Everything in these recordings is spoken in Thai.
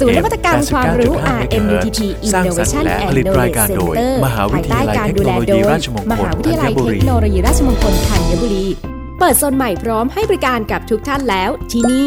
ศูนย์นวัตกรรมความรู้ RMUTT สร้างสรร Innovation ค์และ and ผลิตราย Knowledge การโดย Center มหาวิทยาลัยภใต้การเทคดูโนแลโลโดยียราชมงคลมหาวิทยาลัยธัญบุเทรีคโนโลยีราชมงคลธัญบุรี เปิดโซนใหม่พร้อมให้บริการกับทุกท่านแล้วที่นี่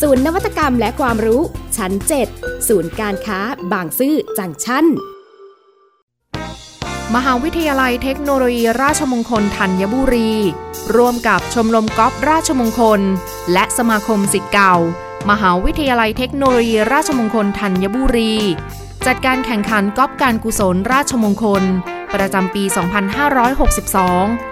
ศูนย์นวัตกรรมและความรู้ ชั้น 7 ศูนย์การค้า บางซื่อจังชั่นมหาวิทยาลัยเทคโนโลยีราชมงคลธัญบุรี ร่วมกับชมรมกอล์ฟราชมงคล และสมาคมสิทธิ์เก่า มหาวิทยาลัยเทคโนโลยีราชมงคลธัญบุรี จัดการแข่งขันกอล์ฟการกุศลราชมงคล ประจำปี 2562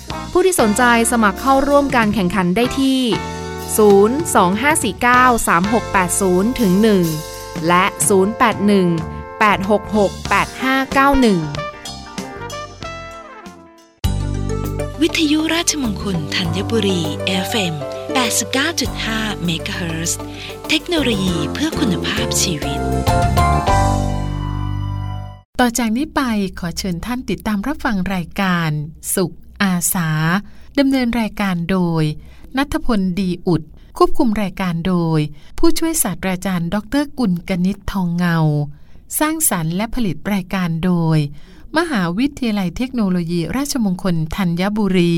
ผู้ที่สนใจสมัครเข้าร่วมการแข่งขันได้ที่ 025493680ถึง1และ 081 866 8591 วิทยุราชมงคลธัญบุรี FM 89.5 MHz เทคโนโลยีเพื่อคุณภาพชีวิต ต่อจากนี้ไปขอเชิญท่านติดตามรับฟังรายการสุข อาสาดำเนินรายการโดย นัทพลดีอุด ควบคุมรายการโดย ผู้ช่วยศาสตราจารย์ ดรกุลกนิษฐ์ทองเงา สร้างสรรค์และผลิตรายการโดย มหาวิทยาลัยเทคโนโลยีราชมงคลธัญบุรี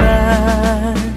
ก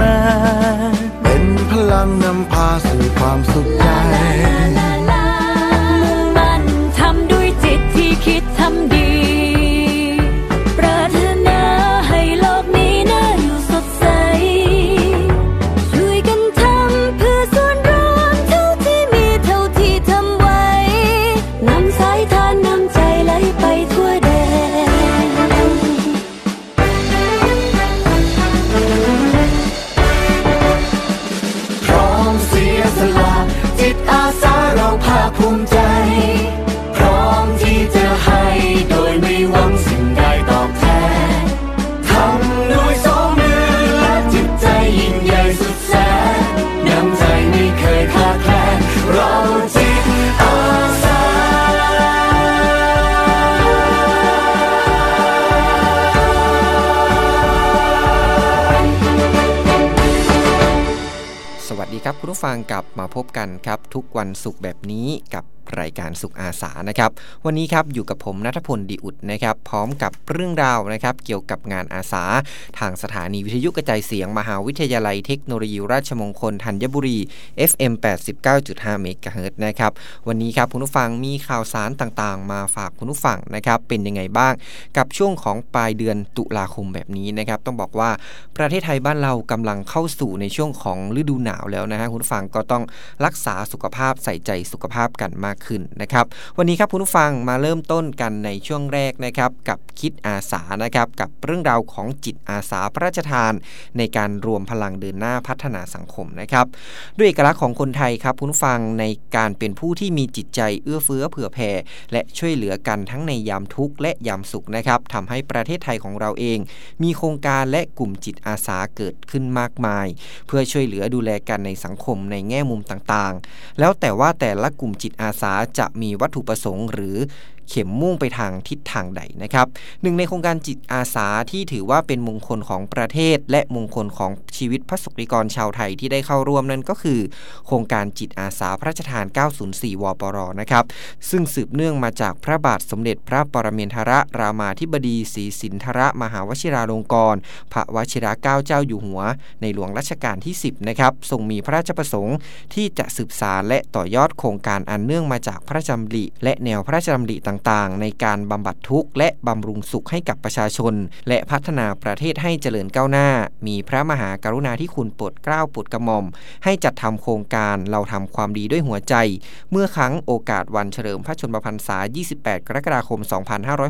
มา เป็นพลังนำพาสู่ความสุขใจ ครับคุณผู้ฟังกลับมาพบกันครับ ทุกวันศุกร์แบบนี้กับรายการสุขอาสานะครับ วันนี้ครับอยู่กับผมนัทพลดีอุดนะครับ พร้อมกับเรื่องราวนะครับ เกี่ยวกับงานอาสา ทางสถานีวิทยุกระจายเสียง มหาวิทยาลัยเทคโนโลยีราชมงคลธัญบุรี FM 89.5เมกะเฮิรตนะครับ วันนี้ครับคุณผู้ฟังมีข่าวสารต่างๆ มาฝากคุณผู้ฟังนะครับ เป็นยังไงบ้างกับช่วงของปลายเดือนตุลาคมแบบนี้นะครับ ต้องบอกว่าประเทศไทยบ้านเรากำลังเข้าสู่ในช่วงของฤดูหนาวแล้วนะฮะคุณผู้ฟังก็ต้องรักษาสุขภาพใส่ใจสุขภาพกันมากขึ้นนะครับ วันนี้ครับคุณผู้ฟังมาเริ่มต้นกันในช่วงแรกนะครับ กับคิดอาสานะครับ กับเรื่องราวของจิตอาสาพระราชทาน ในการรวมพลังเดินหน้าพัฒนาสังคมนะครับ ด้วยเอกลักษณ์ของคนไทยครับคุณผู้ฟังในการเป็นผู้ที่มีจิตใจเอื้อเฟื้อเผื่อแผ่และช่วยเหลือกันทั้งในยามทุกข์และยามสุขนะครับทำให้ประเทศไทยของเราเอง มีโครงการและกลุ่มจิตอาสาเกิดขึ้นมากมาย เพื่อช่วยเหลือดูแลกันในสังคมในแง่มุมต่างๆ แล้วแต่ว่าแต่ละกลุ่มจิตอาษาจะมีวัตถุประสงค์ หรือ เข็มมุ่งไปทางทิศทางใดนะครับหนึ่งในโครงการจิตอาสาที่ถือว่าเป็นมงคลของประเทศ และมงคลของชีวิตพระสกนิกรชาวไทยที่ได้เข้าร่วมนั้นก็คือ โครงการจิตอาสาพระราชทาน 904 วปรนะครับซึ่งสืบเนื่องมาจากพระบาทสมเด็จพระปรเมนทรรามาธิบดีศรีสินทรมหาวชิราลงกรณ์พระวชิระเก้าเจ้าอยู่หัว ในหลวงรัชกาลที่ 10 นะครับทรงมีพระราชประสงค์ที่จะสืบสารและต่อยอดโครงการอันเนื่องมาจากพระราชดำริและแนวพระราชดำริต่างๆ ในการบำบัดทุกข์และบำรุงสุขให้กับประชาชน และพัฒนาประเทศให้เจริญก้าวหน้า มีพระมหากรุณาธิคุณโปรดเกล้าโปรดกระหม่อม ให้จัดทำโครงการเราทำความดีด้วยหัวใจ เมื่อครั้งโอกาสวันเฉลิมพระชนมพรรษา 28 กรกฎาคม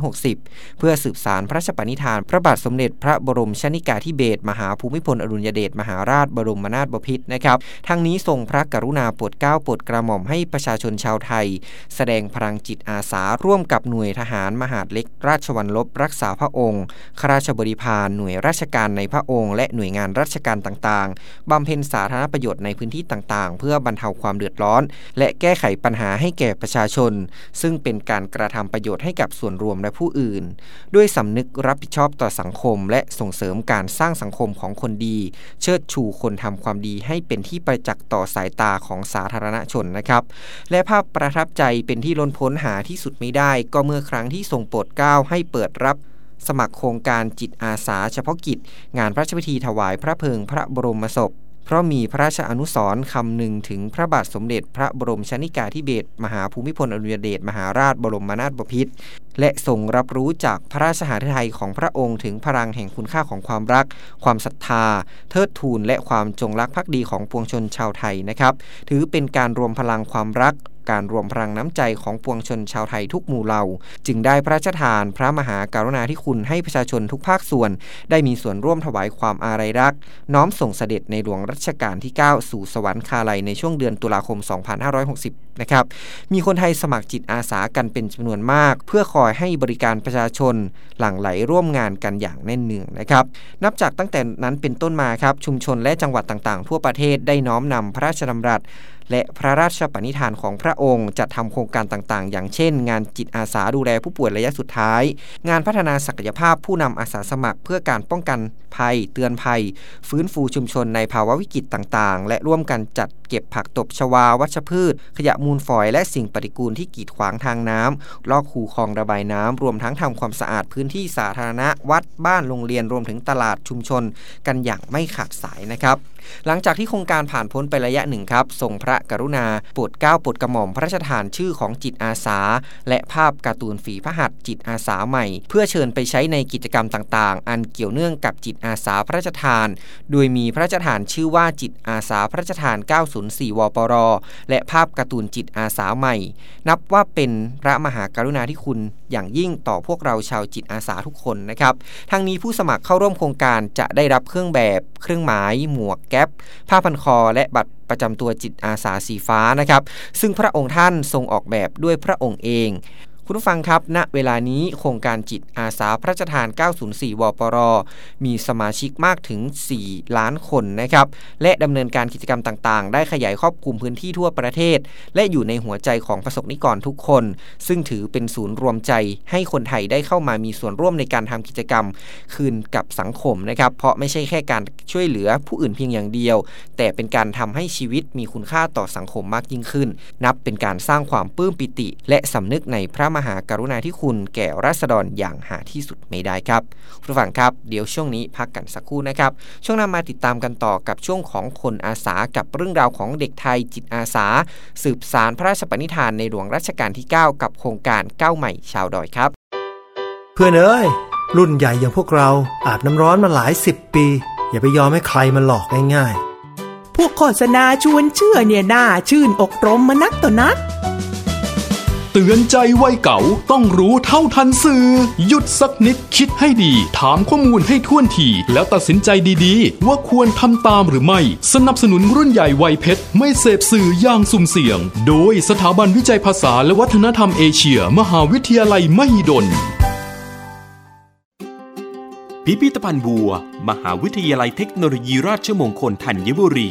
2560 เพื่อสืบสารพระราชปณิธาน พระบาทสมเด็จพระบรมชนิกาธิเบศรมหาภูมิพลอดุลยเดชมหาราชบรมนาถบพิตรนะครับ ทั้งนี้ทรงพระกรุณาโปรดเกล้าโปรดกระหม่อมให้ประชาชนชาวไทย แสดงพลังจิตอาสาร่ว่วมกับหน่วยทหารมหาดเล็ก ราชวัลลบรักษาพระองค์ข้าราชบริพารหน่วยราชการในพระองค์ และหน่วยงานราชการต่างๆ บำเพ็ญสาธารณประโยชน์ในพื้นที่ต่างๆ เพื่อบรรเทาความเดือดร้อน และแก้ไขปัญหาให้แก่ประชาชน ซึ่งเป็นการกระทำประโยชน์ให้กับส่วนรวมและผู้อื่น ด้วยสำนึกรับผิดชอบต่อสังคม และส่งเสริมการสร้างสังคมของคนดี เชิดชูคนทำความดีให้เป็นที่ประจักษ์ต่อสายตาของสาธารณชนนะครับ และภาพประทับใจเป็นที่ล้นพ้นหาที่สุดไม่ได้ก็เมื่อครั้งที่ทรงโปรดเกล้าให้เปิดรับสมัครโครงการจิตอาสาเฉพาะกิจ งานพระราชพิธีถวายพระเพลิงพระบรมศพ เพราะมีพระราชอนุสรณ์คำหนึ่งถึงพระบาทสมเด็จพระบรมชนิกาธิเบศรมหาภูมิพลอดุลยเดชมหาราชบรมนาถบพิตรและทรงรับรู้จากพระราชหฤทัยของพระองค์ถึงพลังแห่งคุณค่าของความรัก ความศรัทธา เทิดทูนและความจงรักภักดีของปวงชนชาวไทยนะครับ ถือเป็นการรวมพลังความรัก การรวมพลังน้ำใจของปวงชนชาวไทยทุกหมู่เหล่า จึงได้พระราชทานพระมหาการุณาธิคุณให้ประชาชนทุกภาคส่วน ได้มีส่วนร่วมถวายความอาลัยรัก น้อมส่งเสด็จในหลวงรัชกาลที่ 9 สู่สวรรคาลัยในช่วงเดือนตุลาคม 2560 นะครับมีคนไทยสมัครจิตอาสากันเป็นจำนวนมาก เพื่อคอยให้บริการประชาชนหลั่งไหลร่วมงานกันอย่างแน่นเนืองนะครับนับจากตั้งแต่นั้นเป็นต้นมาครับชุมชนและจังหวัดต่างๆ ทั่วประเทศได้น้อมนำพระราชดำรัส และพระราชปณิธานของพระองค์จัดทำโครงการต่างๆ อย่างเช่น งานจิตอาสาดูแลผู้ป่วยระยะสุดท้าย งานพัฒนาศักยภาพผู้นำอาสาสมัคร เพื่อการป้องกันภัย เตือนภัย ฟื้นฟูชุมชนในภาวะวิกฤตต่างๆ และร่วมกันจัดเก็บผักตบชวา วัชพืช ขยะมูลฝอย และสิ่งปฏิกูลที่กีดขวางทางน้ำลอกคูคลองระบายน้ำรวมทั้งทำความสะอาดพื้นที่สาธารณะวัดบ้านโรงเรียนรวมถึงตลาดชุมชน กันอย่างไม่ขาดสายนะครับ หลังจากที่โครงการผ่านพ้นไประยะหนึ่งครับทรงพระกรุณาโปรดเกล้าโปรดกระหม่อมพระราชทานชื่อของจิตอาสา และภาพการ์ตูนฝีพระหัตถ์จิตอาสาใหม่ เพื่อเชิญไปใช้ในกิจกรรมต่างๆ อันเกี่ยวเนื่องกับจิตอาสาพระราชทาน โดยมีพระราชทานชื่อว่าจิตอาสาพระราชทาน 904 วปร และภาพการ์ตูนจิตอาสาใหม่ นับว่าเป็นพระมหากรุณาธิคุณอย่างยิ่งต่อพวกเราชาวจิตอาสาทุกคนนะครับ ทั้งนี้ผู้สมัครเข้าร่วมโครงการจะได้รับเครื่องแบบ เครื่องหมาย หมวกแก๊ปผ้าพันคอ และบัตรประจำตัวจิตอาสาสีฟ้านะครับ ซึ่งพระองค์ท่านทรงออกแบบด้วยพระองค์เอง คุณผู้ฟังครับณเวลานี้โครงการจิตอาสาพระราชทาน 904 วปร มีสมาชิกมากถึง 4 ล้านคนนะครับ และดำเนินการกิจกรรมต่างๆ ได้ขยายครอบคลุมพื้นที่ทั่วประเทศ และอยู่ในหัวใจของประสบนิกรทุกคน ซึ่งถือเป็นศูนย์รวมใจให้คนไทยได้เข้ามามีส่วนร่วมในการทำกิจกรรม คืนกับสังคมนะครับ เพราะไม่ใช่แค่การช่วยเหลือผู้อื่นเพียงอย่างเดียว แต่เป็นการทำให้ชีวิตมีคุณค่าต่อสังคมมากยิ่งขึ้น นับเป็นการสร้างความปลื้มปิติ และสำนึกในพระมหากรุณาธิคุณแก่ราษฎรอย่างหาที่สุดไม่ได้ครับคุณผู้ฟังครับเดี๋ยวช่วงนี้พักกันสักครู่นะครับ ช่วงหน้ามาติดตามกันต่อกับช่วงของคนอาสากับเรื่องราวของเด็กไทยจิตอาสา สืบสารพระราชปณิธานในหลวงรัชกาลที่ 9 กับโครงการก้าวใหม่ชาวดอยครับ เพื่อนเอ้ยรุ่นใหญ่อย่างพวกเราอาบน้ำร้อนมาหลายสิบปี อย่าไปยอมให้ใครมาหลอกง่ายพวกโฆษณาชวนเชื่อเนี่ยน่าชื่นอกรมมานักต่อนัก เตือนใจวัยเก่าต้องรู้เท่าทันสื่อ หยุดสักนิดคิดให้ดี ถามข้อมูลให้ท่วนที แล้วตัดสินใจดีๆ ว่าควรทำตามหรือไม่ สนับสนุนรุ่นใหญ่วัยเพชร ไม่เสพสื่ออย่างสุ่มเสี่ยง โดยสถาบันวิจัยภาษาและวัฒนธรรมเอเชีย มหาวิทยาลัยมหิดล พิพิธภัณฑ์บัว มหาวิทยาลัยเทคโนโลยีราชมงคลธัญบุรี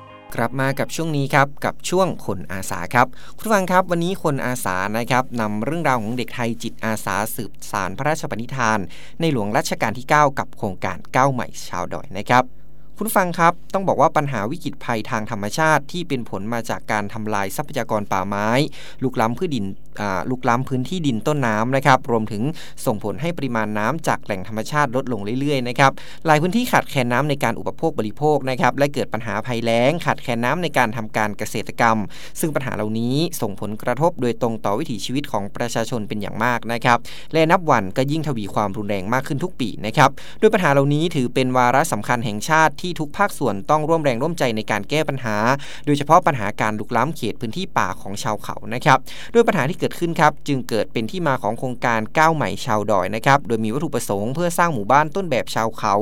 000 กลับมากับช่วงนี้ครับกับช่วงคนอาสาครับคุณฟังครับวันนี้คนอาสานะครับนำเรื่องราวของเด็กไทยจิตอาสาสืบสารพระราชปณิธาน ในหลวงรัชกาลที่ 9 กับโครงการก้าวใหม่ชาวดอยนะครับคุณฟังครับต้องบอกว่าปัญหาวิกฤตภัยทางธรรมชาติที่เป็นผลมาจากการทำลายทรัพยากรป่าไม้ลุกล้ำพืชดินลุกล้ำพื้นที่ดินต้นน้ำนะครับรวมถึงส่งผลให้ปริมาณน้ำจากแหล่งธรรมชาติลดลงเรื่อยๆนะครับหลายพื้นที่ขาดแคลนน้าในการอุปโภคบริโภคนะครับและเกิดปัญหาภัยแล้ง ขาดแคลนน้าในการทำการเกษตรกรรม ซึ่งปัญหาเหล่านี้ส่งผลกระทบโดยตรงต่อวิถีชีวิตของประชาชนเป็นอย่างมากนะครับและนับวันก็ยิ่งทวีความรุนแรงมากขึ้นทุกปีนะครับโดยปัญหาเหล่านี้ถือเป็นวาระสำคัญแห่งชาติที่ทุกภาคส่วนต้องร่วมแรงร่วมใจในการแก้ปัญหา โดยเฉพาะปัญหาการลุกล้ำเขตพื้นที่ป่าของชาวเขานะครับโดยปัญหาที่เกิดขึ้นครับจึงเกิดเป็นที่มาของโครงการก้าวใหม่ชาวดอยนะครับโดยมีวัตถุประสงค์เพื่อสร้างหมู่บ้านต้นแบบชาวเขา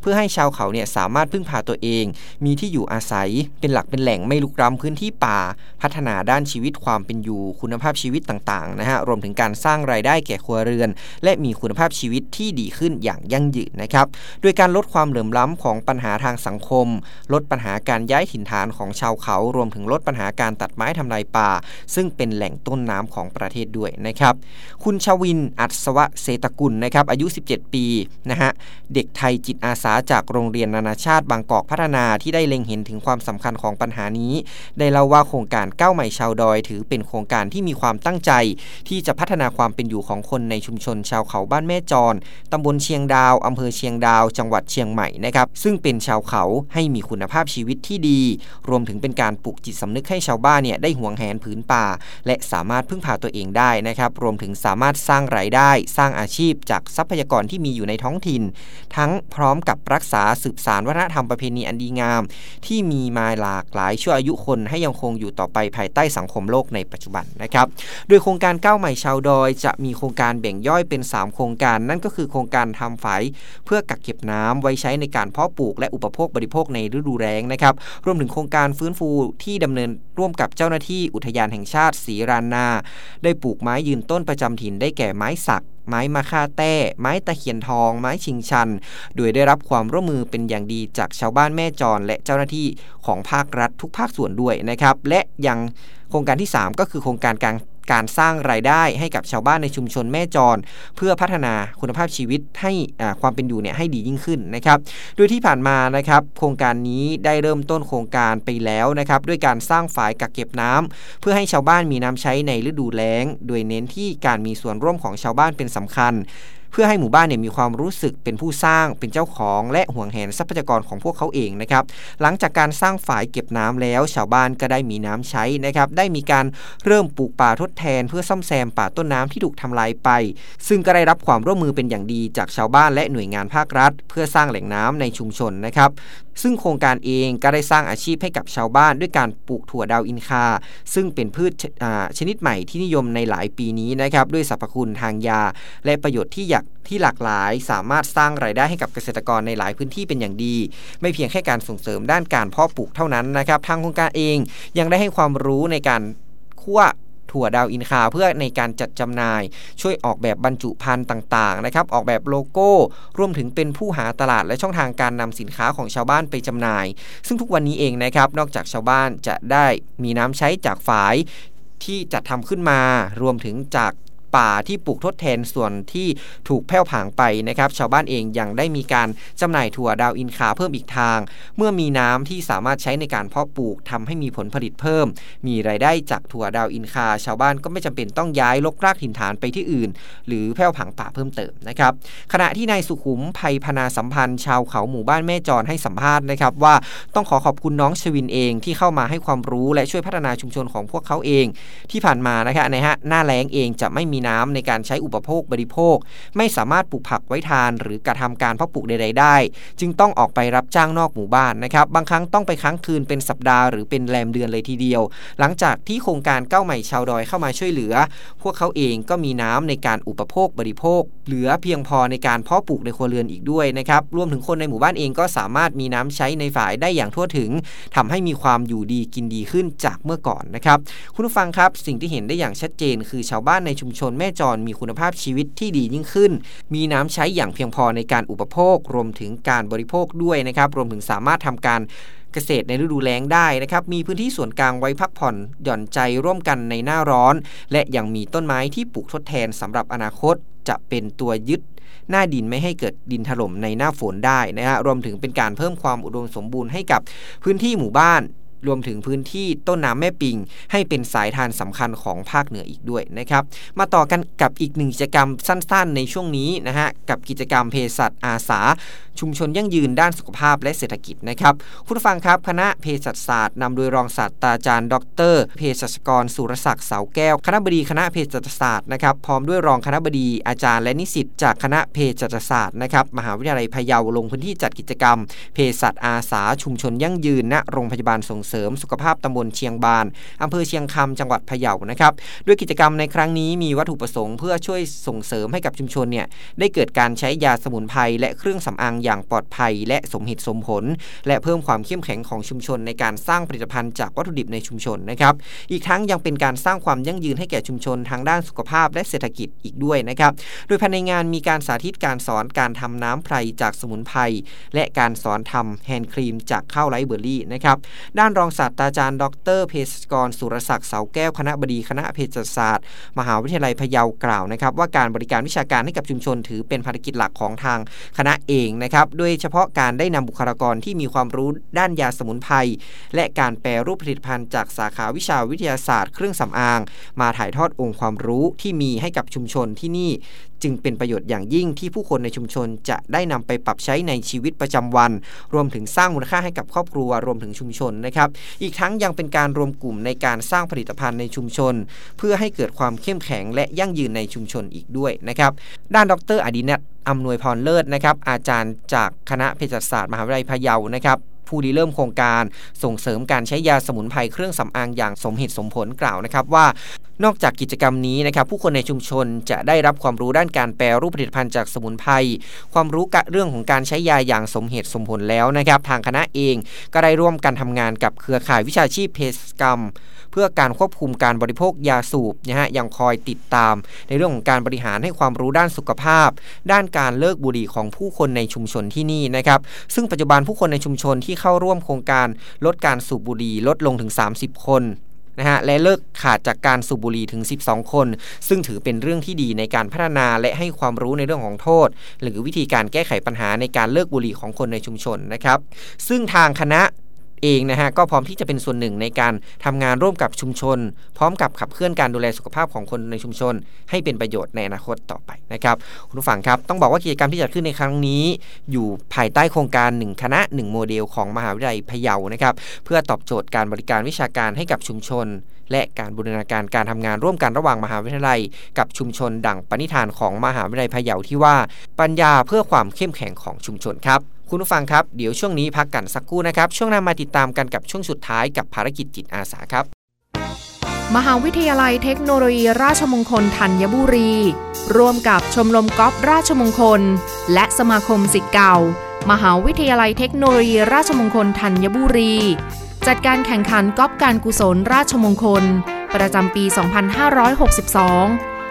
เพื่อให้ชาวเขาเนี่ยสามารถพึ่งพาตัวเอง มีที่อยู่อาศัยเป็นหลักเป็นแหล่งไม่ลุกล้ำพื้นที่ป่า พัฒนาด้านชีวิตความเป็นอยู่ คุณภาพชีวิตต่างๆนะฮะรวมถึงการสร้างรายได้แก่ครัวเรือน และมีคุณภาพชีวิตที่ดีขึ้นอย่างยั่งยืนนะครับโดยการลดความเหลื่อมล้ำของปัญหาทางสังคม ลดปัญหาการย้ายถิ่นฐานของชาวเขา รวมถึงลดปัญหาการตัดไม้ทำลายป่า ซึ่งเป็นแหล่งต้นน้ำของของประเทศด้วยนะครับ คุณชวินอัศวะเศรษฐกุลนะครับอายุ 17 ปีนะฮะเด็กไทยจิตอาสาจากโรงเรียนนานาชาติบางกอกพัฒนาที่ได้เล็งเห็นถึงความสำคัญของปัญหานี้ ได้เล่าว่าโครงการก้าวใหม่ชาวดอย ถือเป็นโครงการที่มีความตั้งใจ ที่จะพัฒนาความเป็นอยู่ของคนในชุมชนชาวเขาบ้านแม่จรตำบลเชียงดาวอำเภอเชียงดาว จังหวัดเชียงใหม่นะครับซึ่งเป็นชาวเขาให้มีคุณภาพชีวิตที่ดี รวมถึงเป็นการปลุกจิตสำนึกให้ชาวบ้านเนี่ยได้หวงแหนผืนป่า และสามารถพึ่งพาตัวเองได้นะครับ รวมถึงสามารถสร้างรายได้ สร้างอาชีพจากทรัพยากรที่มีอยู่ในท้องถิ่น ทั้งพร้อมกับรักษาสืบสารวัฒนธรรมประเพณีอันดีงาม ที่มีมาหลากหลายชั่วอายุคนให้ยังคงอยู่ต่อไปภายใต้สังคมโลกในปัจจุบันนะครับ โดยโครงการก้าวใหม่ชาวดอย จะมีโครงการแบ่งย่อยเป็น 3 โครงการ นั่นก็คือโครงการทำฝายเพื่อกักเก็บน้ำไว้ใช้ในการเพาะปลูกและอุปโภคบริโภคในฤดูแล้งนะครับรวมถึงโครงการฟื้นฟูที่ดำเนินร่วมกับเจ้าหน้าที่อุทยานแห่งชาติศรีรานนาได้ปลูกไม้ยืนต้นประจำถิ่นได้แก่ไม้สัก ไม้มะค่าแต้ ไม้ตะเคียนทอง ไม้ชิงชัน โดยได้รับความร่วมมือเป็นอย่างดีจากชาวบ้านแม่จร และเจ้าหน้าที่ของภาครัฐทุกภาคส่วนด้วยนะครับ และยังโครงการที่ 3 ก็คือโครงการการ การสร้างรายได้ให้กับชาวบ้านในชุมชนแม่จร เพื่อพัฒนาคุณภาพชีวิตให้ความเป็นอยู่เนี่ยให้ดียิ่งขึ้นนะครับ โดยที่ผ่านมานะครับ โครงการนี้ได้เริ่มต้นโครงการไปแล้วนะครับ ด้วยการสร้างฝายกักเก็บน้ำเพื่อให้ชาวบ้านมีน้ำใช้ในฤดูแล้ง โดยเน้นที่การมีส่วนร่วมของชาวบ้านเป็นสำคัญ เพื่อให้หมู่บ้านเนี่ยมีความรู้สึกเป็นผู้สร้างเป็นเจ้าของ และห่วงแหนทรัพยากรของพวกเขาเองนะครับหลังจากการสร้างฝายเก็บน้ำแล้ว ชาวบ้านก็ได้มีน้ำใช้นะครับได้มีการเริ่มปลูกป่าทดแทน เพื่อซ่อมแซมป่าต้นน้ำที่ถูกทำลายไป ซึ่งก็ได้รับความร่วมมือเป็นอย่างดีจากชาวบ้านและหน่วยงานภาครัฐ เพื่อสร้างแหล่งน้ำในชุมชนนะครับ ซึ่งโครงการเองก็ได้สร้างอาชีพให้กับชาวบ้านด้วยการปลูกถั่วดาวอินคา ซึ่งเป็นพืชชนิดใหม่ที่นิยมในหลายปีนี้นะครับด้วยสรรพคุณทางยา และประโยชน์ที่อยากที่หลากหลายสามารถสร้างรายได้ให้กับเกษตรกรในหลายพื้นที่เป็นอย่างดี ไม่เพียงแค่การส่งเสริมด้านการเพาะปลูกเท่านั้นนะครับ ทางโครงการเองยังได้ให้ความรู้ในการคั่ว ถั่วดาวอินคาเพื่อในการจัดจำหน่าย ช่วยออกแบบบรรจุภัณฑ์ต่างๆนะครับออกแบบโลโก้รวมถึงเป็นผู้หาตลาดและช่องทางการนำสินค้าของชาวบ้านไปจำหน่าย ซึ่งทุกวันนี้เองนะครับนอกจากชาวบ้านจะได้มีน้ำใช้จากฝายที่จัดทำขึ้นมารวมถึงจาก ป่าที่ปลูกทดแทนส่วนที่ถูกแผ้วถางไปนะครับ ชาวบ้านเองยังได้มีการจำหน่ายถั่วดาวอินคาเพิ่มอีกทาง เมื่อมีน้ำที่สามารถใช้ในการเพาะปลูกทำให้มีผลผลิตเพิ่ม มีรายได้จากถั่วดาวอินคา ชาวบ้านก็ไม่จำเป็นต้องย้ายรกรากถิ่นฐานไปที่อื่น หรือแผ่วผางป่าเพิ่มเติมนะครับ ขณะที่นายสุขุมภัยพนาสัมพันธ์ ชาวเขาหมู่บ้านแม่จรให้สัมภาษณ์นะครับว่าต้องขอขอบคุณน้องชวินเองที่เข้ามาให้ความรู้และช่วยพัฒนาชุมชนของพวกเขาเอง ที่ผ่านมานะครับนะฮะหน้าแล้งเองจะไม่มีน้ำในการใช้อุปโภคบริโภค ไม่สามารถปลูกผักไว้ทาน หรือกระทำการเพาะปลูกใด ๆ ได้ จึงต้องออกไปรับจ้างนอกหมู่บ้านนะครับ บางครั้งต้องไปค้างคืนเป็นสัปดาห์หรือเป็นแรมเดือนเลยทีเดียว หลังจากที่โครงการเก้าใหม่ชาวดอยเข้ามาช่วยเหลือ พวกเขาเองก็มีน้ำในการอุปโภคบริโภค เหลือเพียงพอในการเพาะปลูกในครัวเรือนอีกด้วยนะครับรวมถึงคนในหมู่บ้านเองก็สามารถมีน้ำใช้ในฝ่ายได้อย่างทั่วถึงทำให้มีความอยู่ดีกินดีขึ้นจากเมื่อก่อนนะครับคุณผู้ฟังครับสิ่งที่เห็นได้อย่างชัดเจน คือชาวบ้านในชุมชนแม่จรมีคุณภาพชีวิตที่ดียิ่งขึ้น มีน้ำใช้อย่างเพียงพอในการอุปโภค รวมถึงการบริโภคด้วยนะครับ รวมถึงสามารถทำการเกษตรในฤดูแล้งได้นะครับ มีพื้นที่ส่วนกลางไว้พักผ่อนหย่อนใจร่วมกันในหน้าร้อน และยังมีต้นไม้ที่ปลูกทดแทนสำหรับอนาคตจะเป็นตัวยึดหน้าดินไม่ให้เกิดดินถล่มในหน้าฝนได้นะฮะรวมถึงเป็นการเพิ่มความอุดมสมบูรณ์ให้กับพื้นที่หมู่บ้าน รวมถึงพื้นที่ต้นน้ำแม่ปิง ให้เป็นสายทานสำคัญของภาคเหนืออีกด้วยนะครับ มาต่อกันกับอีกหนึ่งกิจกรรมสั้นๆ ในช่วงนี้นะฮะกับกิจกรรมเภสัชอาสา ชุมชนยั่งยืนด้านสุขภาพและเศรษฐกิจนะครับคุณผู้ฟังครับคณะเภสัชศาสตร์นำโดยรองศาสตราจารย์ ดรเภสัชกรสุรศักดิ์เสาแก้ว คณะบดีคณะเภสัชศาสตร์นะครับพร้อมด้วยรองคณะบดีอาจารย์และนิสิตจากคณะเภสัชศาสตร์นะครับมหาวิทยาลัยพะเยาลงพื้นที่จัดกิจกรรมเภสัชอาสา ชุมชนยั่งยืนณโรงพยาบาลส่งเสริมสุขภาพตำบลเชียงบานอำเภอเชียงคำจังหวัดพะเยานะครับด้วยกิจกรรมในครั้งนี้มีวัตถุประสงค์เพื่อช่วยส่งเสริมให้กับชุมชนเนี่ยได้เกิดการใช้ยาสมุนไพรและเครื่องสำอางอย่างปลอดภัย และสมเหตุสมผล และเพิ่มความเข้มแข็งของชุมชน ในการสร้างผลิตภัณฑ์จากวัตถุดิบในชุมชนนะครับอีกทั้งยังเป็นการสร้างความยั่งยืนให้แก่ชุมชนทางด้านสุขภาพและเศรษฐกิจอีกด้วยนะครับโดยภายในงานมีการสาธิตการสอนการทำน้ำไพรจากสมุนไพรและการสอนทำแฮนด์ครีมจากข้าวไรเบอร์รี่นะครับด้านรองศาสตราจารย์ ดรเภสัชกร สุรศักดิ์เสาแก้ว คณะบดีคณะเภสัชศาสตร์ มหาวิทยาลัยพะเยากล่าวนะครับ ว่าการบริการวิชาการให้กับชุมชน ถือเป็นภารกิจหลักของทางคณะเองนะครับโดยเฉพาะการได้นำบุคลากรที่มีความรู้ด้านยาสมุนไพรและการแปรรูปผลิตภัณฑ์จากสาขาวิชาวิทยาศาสตร์ เครื่องสำอาง มาถ่ายทอดองค์ความรู้ที่มีให้กับชุมชนที่นี่จึงเป็นประโยชน์อย่างยิ่งที่ผู้คนในชุมชนจะได้นำไปปรับใช้ในชีวิตประจำวัน รวมถึงสร้างมูลค่าให้กับครอบครัวรวมถึงชุมชนนะครับ อีกทั้งยังเป็นการรวมกลุ่มในการสร้างผลิตภัณฑ์ในชุมชน เพื่อให้เกิดความเข้มแข็งและยั่งยืนในชุมชนอีกด้วยนะครับ ด้านดรอดินัทอำนวยพรเลิศนะครับ อาจารย์จากคณะเภสัชศาสตร์มหาวิทยาลัยพะเยานะครับผู้ดีเริ่มโครงการส่งเสริมการใช้ยาสมุนไพรเครื่องสำอางอย่างสมเหตุสมผลกล่าวนะครับว่านอกจากกิจกรรมนี้นะครับผู้คนในชุมชนจะได้รับความรู้ด้านการแปรรูปผลิตภัณฑ์จากสมุนไพรความรู้เรื่องของการใช้ยาอย่างสมเหตุสมผลแล้วนะครับ ทางคณะเองก็ได้ร่วมกันทำงานกับเครือข่ายวิชาชีพเภสัชกรรม เพื่อการควบคุมการบริโภคยาสูบนะฮะยังคอยติดตาม ในเรื่องของการบริหารให้ความรู้ด้านสุขภาพ ด้านการเลิกบุหรี่ของผู้คนในชุมชนที่นี่นะครับ ซึ่งปัจจุบันผู้คนในชุมชนที่เข้าร่วมโครงการลดการสูบบุหรี่ลดลงถึง 30 คน นะฮะและเลิกขาดจากการสูบบุหรี่ถึง 12 คน ซึ่งถือเป็นเรื่องที่ดีในการพัฒนาและให้ความรู้ในเรื่องของโทษ หรือวิธีการแก้ไขปัญหาในการเลิกบุหรี่ของคนในชุมชนนะครับ ซึ่งทางคณะ เองนะฮะก็พร้อมที่จะเป็นส่วนหนึ่งในการทำงานร่วมกับชุมชน พร้อมกับขับเคลื่อนการดูแลสุขภาพของคนในชุมชน ให้เป็นประโยชน์ในอนาคตต่อไปนะครับคุณผู้ฟังครับต้องบอกว่ากิจกรรมที่จัดขึ้นในครั้งนี้ อยู่ภายใต้โครงการ 1 คณะ 1 โมเดลของมหาวิทยาลัยพะเยานะครับเพื่อตอบโจทย์การบริการวิชาการให้กับชุมชน และการบูรณาการการทำงานร่วมกันระหว่างมหาวิทยาลัย กับชุมชน ดั่งปณิธานของมหาวิทยาลัยพะเยาที่ว่าปัญญาเพื่อความเข้มแข็งของชุมชนครับ คุณผู้ฟังครับ เดี๋ยวช่วงนี้พักกันสักครู่นะครับ ช่วงหน้ามาติดตามกันกับช่วงสุดท้ายกับภารกิจจิตอาสาครับ มหาวิทยาลัยเทคโนโลยี ราชมงคลธัญบุรี ร่วมกับชมรมกอล์ฟราชมงคล และสมาคมสิทธิ์เก่า มหาวิทยาลัยเทคโนโลยี ราชมงคลธัญบุรี จัดการแข่งขันกอล์ฟการกุศลราชมงคล ประจำปี 2562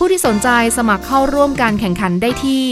ผู้ที่สนใจสมัครเข้าร่วมการแข่งขันได้ที่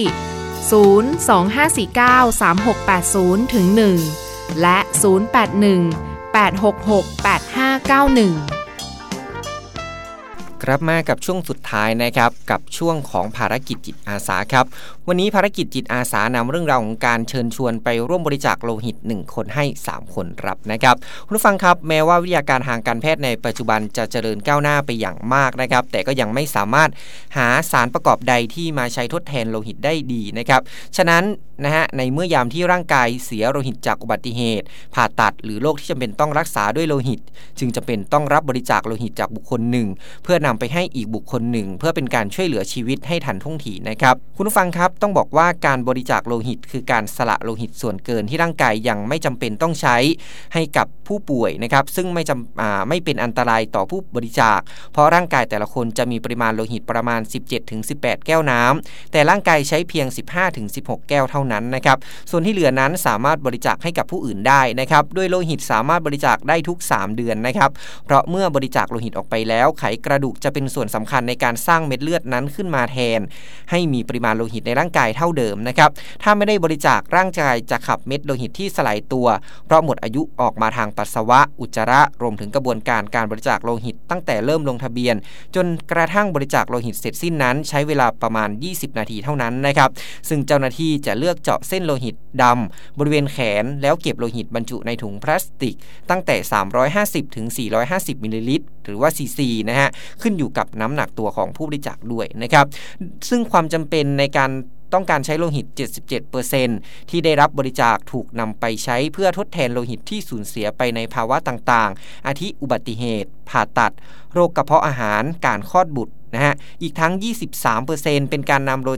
025493680ถึง1และ 081-866-8591 กลับมากับช่วงสุดท้ายนะครับ กับช่วงของภารกิจจิตอาสาครับ วันนี้ภารกิจจิตอาสานำเรื่องราวของการเชิญชวนไปร่วมบริจาคโลหิต 1 คนให้ 3 คนรับนะครับคุณผู้ฟังครับแม้ว่าวิทยาการทางการแพทย์ในปัจจุบันจะเจริญก้าวหน้าไปอย่างมากนะครับ แต่ก็ยังไม่สามารถหาสารประกอบใดที่มาใช้ทดแทนโลหิตได้ดีนะครับ ฉะนั้นนะฮะในเมื่อยามที่ร่างกายเสียโลหิตจากอุบัติเหตุ ผ่าตัดหรือโรคที่จำเป็นต้องรักษาด้วยโลหิต จึงจำเป็นต้องรับบริจาคโลหิตจากบุคคลหนึ่ง เพื่อนำไปให้อีกบุคคลหนึ่ง เพื่อเป็นการช่วยเหลือชีวิตให้ทันท่วงทีนะครับ คุณผู้ฟังครับต้องบอกว่าการบริจาคโลหิต คือการสละโลหิตส่วนเกินที่ร่างกายยังไม่จำเป็นต้องใช้ให้กับผู้ป่วยนะครับ ซึ่งไม่จำไม่เป็นอันตรายต่อผู้บริจาค เพราะร่างกายแต่ละคนจะมีปริมาณโลหิตประมาณ 17-18 แก้วน้ำแต่ร่างกายใช้เพียง 15-16 แก้วเท่านั้นนะครับส่วนที่เหลือนั้นสามารถบริจาคให้กับผู้อื่นได้นะครับด้วยโลหิตสามารถบริจาคได้ทุก 3 เดือนนะครับ เพราะเมื่อบริจาคโลหิตออกไปแล้ว ไขกระดูกจะเป็นส่วนสำคัญในการสร้างเม็ดเลือดนั้นขึ้นมาแทน ให้มีปริมาณโลหิตในร่างางกายเท่าเดิมนะครับ ถ้าไม่ได้บริจาคร่างกายจะขับเม็ดโลหิตที่สลายตัว เพราะหมดอายุออกมาทางปัสสาวะ อุจจาระ รวมถึงกระบวนการการบริจาคโลหิต ตั้งแต่เริ่มลงทะเบียน จนกระทั่งบริจาคโลหิตเสร็จสิ้นนั้น ใช้เวลาประมาณ 20 นาทีเท่านั้นนะครับ ซึ่งเจ้าหน้าที่จะเลือกเจาะเส้นโลหิตดำบริเวณแขนแล้วเก็บโลหิตบรรจุในถุงพลาสติก ตั้งแต่ 350ถึง450มิลลิลิตรหรือว่าซีซีนะฮะ ขึ้นอยู่กับน้ำหนักตัวของผู้บริจาคด้วยนะครับ ซึ่งความจำเป็นในการ ต้องการใช้โลหิต 77%ที่ได้รับบริจาคถูกนำไปใช้เพื่อทดแทนโลหิตที่สูญเสียไปในภาวะต่างๆ อาทิอุบัติเหตุ ผ่าตัด โรคกระเพาะอาหาร การคลอดบุตรนะฮะ อีกทั้ง 23%เป็นการนำโล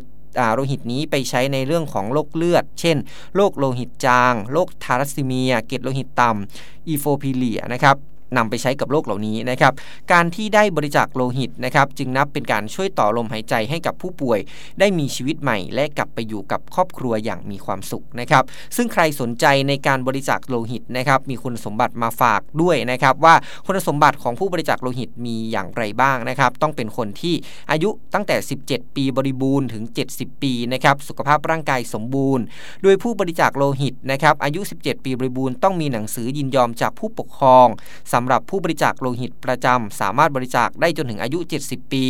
โลหิตนี้ไปใช้ในเรื่องของโรคเลือด เช่น โรคโลหิตจาง โรคทารัสซีเมีย เกล็ดโลหิตต่ำอีโฟพิเลียนะครับ นำไปใช้กับโรคเหล่านี้นะครับ การที่ได้บริจาคโลหิตนะครับ จึงนับเป็นการช่วยต่อลมหายใจให้กับผู้ป่วย ได้มีชีวิตใหม่ และกลับไปอยู่กับครอบครัวอย่างมีความสุขนะครับ ซึ่งใครสนใจในการบริจาคโลหิตนะครับ มีคุณสมบัติมาฝากด้วยนะครับ ว่าคุณสมบัติของผู้บริจาคโลหิตมีอย่างไรบ้างนะครับ ต้องเป็นคนที่อายุตั้งแต่ 17 ปีบริบูรณ์ถึง 70 ปีนะครับ สุขภาพร่างกายสมบูรณ์ โดยผู้บริจาคโลหิตนะครับ อายุ 17 ปีบริบูรณ์ต้องมีหนังสือยินยอมจากผู้ปกครองสำหรับผู้บริจาคโลหิตประจำสามารถบริจาคได้จนถึงอายุ 70 ปี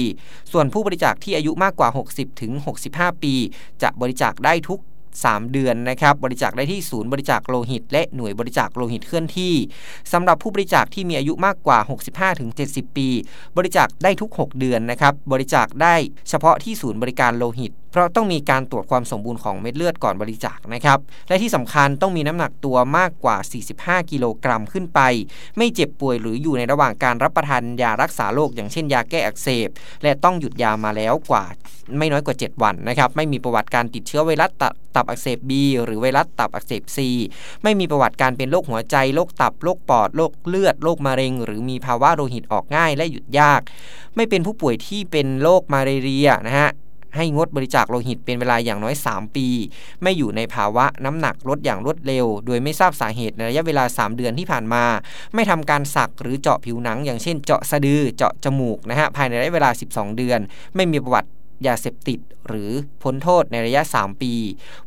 ส่วนผู้บริจาคที่อายุมากกว่า 60 ถึง 65 ปี จะบริจาคได้ทุก3 เดือนนะครับ บริจาคได้ที่ศูนย์บริจาคโลหิต และหน่วยบริจาคโลหิตเคลื่อนที่สำหรับผู้บริจาคที่มีอายุมากกว่า 65ถึง70 ปี บริจาคได้ทุก 6 เดือนนะครับ บริจาคได้เฉพาะที่ศูนย์บริการโลหิตเพราะต้องมีการตรวจความสมบูรณ์ของเม็ดเลือดก่อนบริจาคนะครับ และที่สำคัญต้องมีน้ำหนักตัวมากกว่า 45 กิโลกรัมขึ้นไป ไม่เจ็บป่วยหรืออยู่ในระหว่างการรับประทานยารักษาโรคอย่างเช่นยาแก้อักเสบ และต้องหยุดยามาแล้วกว่าไม่น้อยกว่า 7 วันนะครับไม่มีประวัติการติดเชื้อไวรัสตับอักเสบ B หรือไวรัสตับอักเสบ C ไม่มีประวัติการเป็นโรคหัวใจโรคตับโรคปอดโรคเลือดโรคมะเร็ง หรือมีภาวะโลหิตออกง่ายและหยุดยาก ไม่เป็นผู้ป่วยที่เป็นโรคมาเรียนะฮะ ให้งดบริจาคโลหิตเป็นเวลาอย่างน้อย 3 ปี ไม่อยู่ในภาวะน้ำหนักลดอย่างรวดเร็ว โดยไม่ทราบสาเหตุในระยะเวลา 3 เดือนที่ผ่านมา ไม่ทำการสักหรือเจาะผิวหนัง อย่างเช่น เจาะสะดือเจาะจมูกนะฮะภายในระยะเวลา 12 เดือน ไม่มีประวัติ ยาเสพติด หรือพ้นโทษในระยะ 3 ปี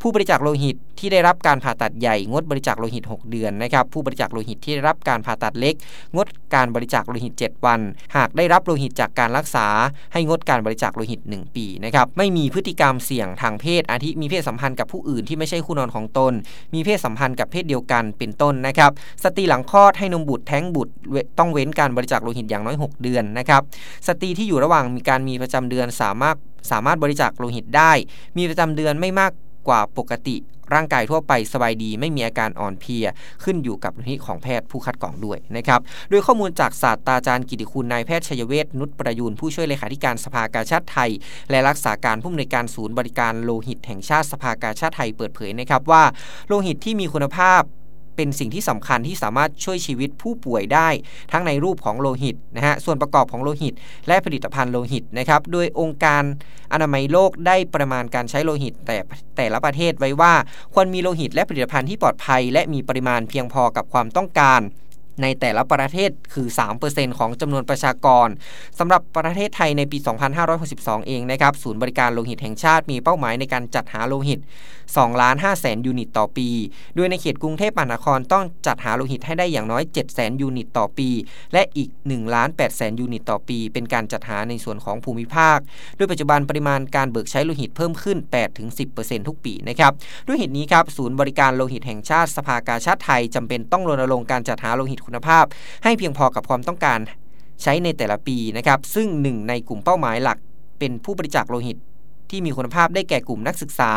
ผู้บริจาคโลหิตที่ได้รับการผ่าตัดใหญ่งดบริจาคโลหิต 6 เดือนนะครับผู้บริจาคโลหิตที่ได้รับการผ่าตัดเล็ก งดการบริจาคโลหิต 7 วัน หากได้รับโลหิตจากการรักษา ให้งดการบริจาคโลหิต 1 ปีนะครับไม่มีพฤติกรรมเสี่ยงทางเพศอาทิมีเพศสัมพันธ์กับผู้อื่นที่ไม่ใช่คู่นอนของตน มีเพศสัมพันธ์กับเพศเดียวกันเป็นต้นนะครับสตรีหลังคลอดให้นมบุตรแท้งบุตรต้องเว้นการบริจาคโลหิตอย่างน้อย 6 เดือนนะครับสตรีที่อยู่ระหว่างมีการมีประจำเดือนสามารถสามารถบริจาคโลหิตได้ มีประจำเดือนไม่มากกว่าปกติ ร่างกายทั่วไปสบายดี ไม่มีอาการอ่อนเพลีย ขึ้นอยู่กับนิของแพทย์ผู้คัดกรองด้วยนะครับโดยข้อมูลจากศาสตราจารย์กิติคุณนายแพทย์ชัยเวชนุชประยูนผู้ช่วยเลขาธิการสภากาชาติไทย และรักษาการผู้อำนวยการศูนย์บริการโลหิตแห่งชาติสภากาชาติไทยเปิดเผยนะครับว่า โลหิตที่มีคุณภาพ เป็นสิ่งที่สำคัญที่สามารถช่วยชีวิตผู้ป่วยได้ ทั้งในรูปของโลหิตนะฮะส่วนประกอบของโลหิต และผลิตภัณฑ์โลหิตนะครับโดยองค์การอนามัยโลกได้ประมาณการใช้โลหิต แต่แต่ละประเทศไว้ว่า ควรมีโลหิตและผลิตภัณฑ์ที่ปลอดภัย และมีปริมาณเพียงพอกับความต้องการ ในแต่ละประเทศคือ 3%ของจำนวนประชากรสำหรับประเทศไทยในปี 2562 เองนะครับศูนย์บริการโลหิตแห่งชาติมีเป้าหมายในการจัดหาโลหิต2ล้าน5แสนยูนิตต่อปี โดยในเขตกรุงเทพมหานครต้องจัดหาโลหิตให้ได้อย่างน้อย7แสนยูนิตต่อปี และอีก1ล้าน8แสนยูนิตต่อปี เป็นการจัดหาในส่วนของภูมิภาค โดยปัจจุบันปริมาณการเบิกใช้โลหิตเพิ่มขึ้น 8-10%ทุกปีนะครับด้วยเหตุนี้ครับศูนย์บริการโลหิตแห่งชาติสภากาชาติไทยจำเป็นต้องรณรงค์การจัดหาโลหิตคุณภาพ ให้เพียงพอกับความต้องการใช้ในแต่ละปีนะครับ ซึ่งหนึ่งในกลุ่มเป้าหมายหลัก เป็นผู้บริจาคโลหิตที่มีคุณภาพได้แก่กลุ่มนักศึกษา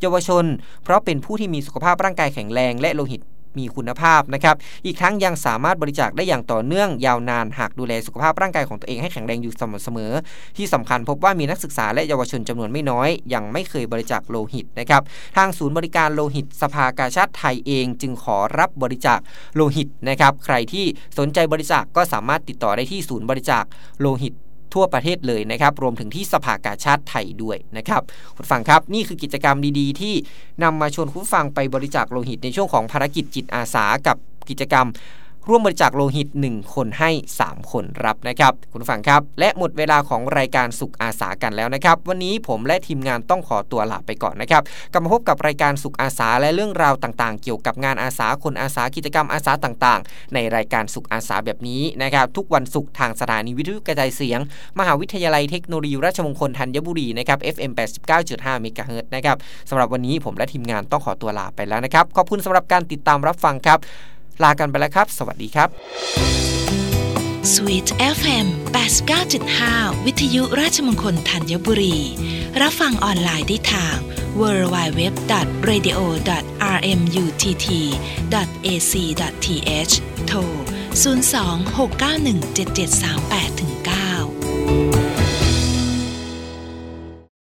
เยาวชน เพราะเป็นผู้ที่มีสุขภาพร่างกายแข็งแรงและโลหิต มีคุณภาพนะครับอีกทั้งยังสามารถบริจาคได้อย่างต่อเนื่องยาวนานหากดูแลสุขภาพร่างกายของตัวเองให้แข็งแรงอยู่สม่ำเสมอ ที่สำคัญพบว่ามีนักศึกษาและเยาวชนจำนวนไม่น้อย ยังไม่เคยบริจาคโลหิตนะครับทางศูนย์บริการโลหิตสภากาชาติไทยเองจึงขอรับบริจาคโลหิตนะครับใครที่สนใจบริจาคก็สามารถติดต่อได้ที่ศูนย์บริจาคโลหิต ทั่วประเทศเลยนะครับ รวมถึงที่สภากาชาติไทยด้วยนะครับคุณฟังครับนี่คือกิจกรรมดีๆ ที่นำมาชวนคุณฟังไปบริจาคโลหิตในช่วงของภารกิจจิตอาสากับกิจกรรม ร่วมบริจาคโลหิต 1 คนให้ 3 คนรับนะครับ คุณฟังครับ และหมดเวลาของรายการสุขอาสากันแล้วนะครับ วันนี้ผมและทีมงานต้องขอตัวลาไปก่อนนะครับกลับมาพบกับรายการสุขอาสาและเรื่องราวต่างๆ เกี่ยวกับงานอาสาคนอาสากิจกรรมอาสาต่างๆ ในรายการสุขอาสาแบบนี้นะครับทุกวันศุกร์ทางสถานีวิทยุกระจายเสียง มหาวิทยาลัยเทคโนโลยีราชมงคลธัญบุรีนะครับ FM 89.5เมกะเฮิรตนะครับสำหรับวันนี้ผมและทีมงานต้องขอตัวลาไปแล้วนะครับขอบคุณสำหรับการติดตามรับฟังครับ ลากันไปแล้วครับ สวัสดีครับ Sweet FM 89.5 วิทยุราชมงคลธัญบุรี รับฟังออนไลน์ได้ทาง www.radio.rmutt.ac.th โทร 026917738